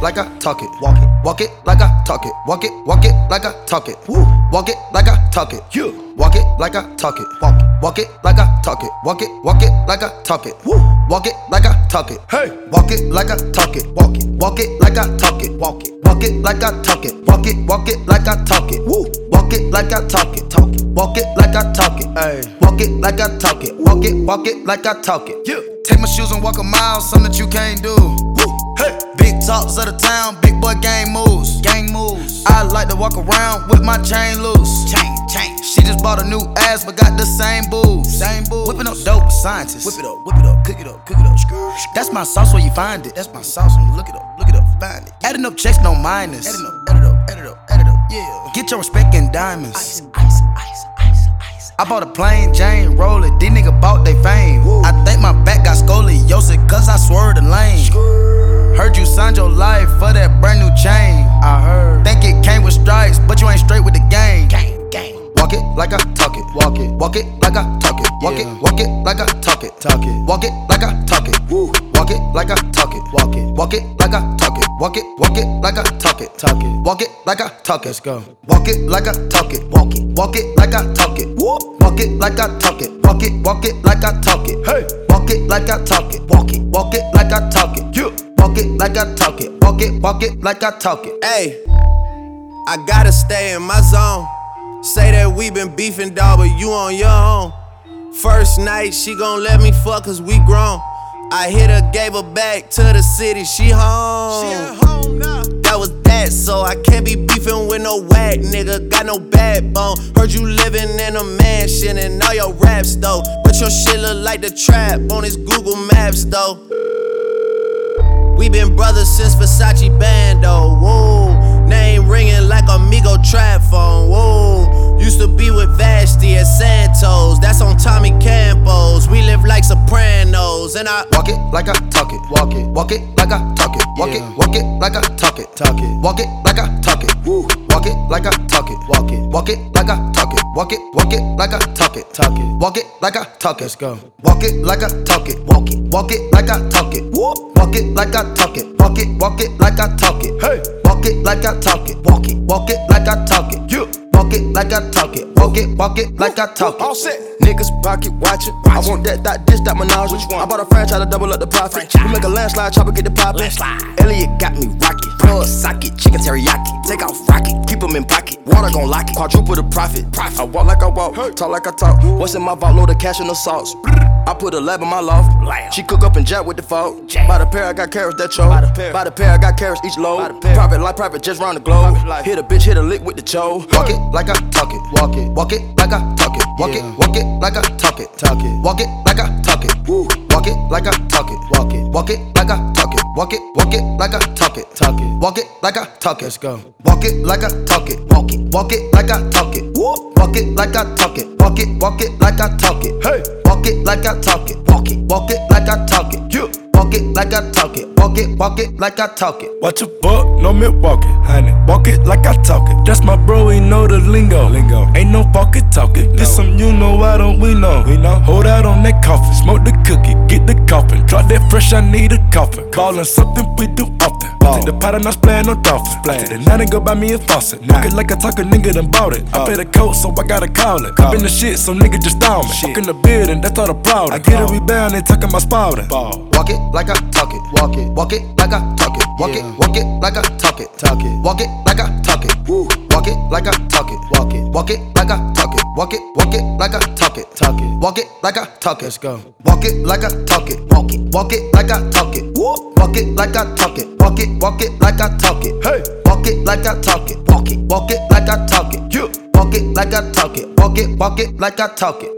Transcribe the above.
talk it. Walk it, walk it like I talk it. Walk it, walk it like I talk it. Woo. Walk it like I talk it. Yeah. Walk it like I talk it. Walk it, walk it like I talk it. Walk it, walk it like I talk it. Woo. Walk it like I talk it. Hey. Walk it like I talk it. Walk it, walk it like I talk it. Walk it, walk it like I talk it. Walk it, walk it like I talk it. Woo. Walk it like I talk it. Talk it. Walk it like I talk it. Hey. Walk it like I talk it. Walk it, walk it like I talk it. Yeah. Take my shoes and walk a mile, something that you can't do. Woo. Hey. Big talks of the town, big boy gang moves. Gang moves. I like to walk around with my chain loose. Chain, chain. She just bought a new ass, but got the same boobs. Same boobs. Whipping up dope scientists. Whip it up, whip it up, cook it up, cook it up. That's my sauce where you find it. That's my sauce when you look it up, look it up, find it. Adding up checks, no minus. Adding up, add it up, add it up, add it up, yeah. Get your respect in diamonds. Ice, ice, ice, ice, ice. I bought a plain Jane, roll it. These niggas bought they fame. I think my back Walk it. Walk it like I talk it. Talk it. Walk it like I talk it. Woo. Walk it like I talk it. Walk it. Walk it like I talk it. Walk it. Walk it like I talk it. Talk it. Walk it like I talk it. Let's go. Walk it like I talk it. Walk it. Walk it like I talk it. Woo. Walk it like I talk it. Walk it. Walk it like I talk it. Hey. Walk it like I talk it. Walk it. Walk it like I talk it. Yeah. Walk it like I talk it. Walk it. Walk it like I talk it. Hey, I gotta stay in my zone. Say that we been beefing, dog, but you on your own. First night, she gon' let me fuck cause we grown. I hit her, gave her back to the city, she home. She at home now. That was that, so I can't be beefing with no whack nigga. Got no backbone. Heard you living in a mansion and all your raps though. But your shit look like the trap on his Google Maps though. We been brothers since Versace Bando. Whoa, name ringing like Amigo trap phone. Whoa, Tommy Campos. We live like Sopranos, and I Walk it like I talk it. Walk it. Walk it like I talk it. Walk it. Walk it like I talk it. Talk it. Walk it like I talk it. Woo. Walk it like I talk it. Walk it. Walk it like I talk it. Walk it. Walk it like I talk it. Talk it. Walk it like I talk it. Let's go. Walk it like I talk it. Walk it. Walk it like I talk it. Woo. Walk it like I talk it. Walk it. Walk it like I talk it. Hey. Walk it like I talk it. Walk it. Walk it like I talk it. Yeah. Walk it like I talk it. Walk it. Walk it like I talk it. All set. Niggas pocket watching. I want that, that, this, that menage. Which one? I bought a franchise to double up the profit. We make a landslide, chopper get the poppin'. Elliot got me rocket. Plug socket, chicken teriyaki. Take off rocket, keep 'em in pocket. Water gon' lock it. Quadruple the profit. I walk like I walk, talk like I talk. What's in my vault? Load of cash and the sauce. I put a lab in my loft. She cook up and jack with the fault. By the pair, I got carats that choke. By the pair, I got carats each load. Private life, private just round the globe. Hit a bitch, hit a lick with the cho. Walk it like I talk it. Walk it. Walk it like I talk it. Walk it. Walk it like I talk it. Talk it. Walk it like I talk it. Woo. Walk it like I talk it. Walk it. Walk it like I talk it. Walk it. Walk it like I talk it. Talk it. Walk it like I talk it. Let's go. Walk it like I talk it. Walk it. Walk it like I talk it. Woo. Walk it like I talk it. Walk it. Walk it like I talk it. Hey. Walk it like I talk it. Walk it. Walk it like I talk it. Yeah. Walk it like I talk it. Walk it. Walk it like I talk it. Watch a buck, no Milwaukee, honey. Walk it like I talk it. That's my bro, he know the lingo. Lingo. Ain't no pocket talking. This some you know, why don't we know? We know. Hold out on that coffin, smoke the cookie, get the coffin. Drop that fresh, I need a coffin. Ballin' something we do often. Take the pot and I splayin' no dolphin. Take the night and go buy me a faucet. Walk it like I talk a nigga done bought it. I pay the coat, so I gotta call it. I been the shit, so nigga just down me. Fuck in the building, that's all the problem. I get a rebound, they talking my spouting. Walk it like I talk it. Walk it. Walk it like I talk it. Walk it. Walk it like I talk it. Talk it. Walk it like I talk it. Woo. Walk it like I talk it. Walk it. Walk it like I talk it. Walk it. Walk it like I talk it. Talk it. Walk it like I talk it. Let's go. Walk it like I talk it. Walk it. Walk it like I talk it. Woo. Walk it like I talk it. Walk it. Walk it like I talk it. Hey. Walk it like I talk it. Walk it. Walk it like I talk it. Yeah. Walk it like I talk it. Walk it. Walk it like I talk it.